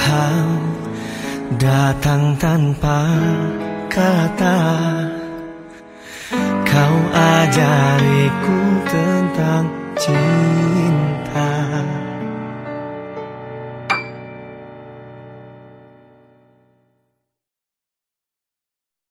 Kau datang tanpa kata. Kau ajariku tentang cinta.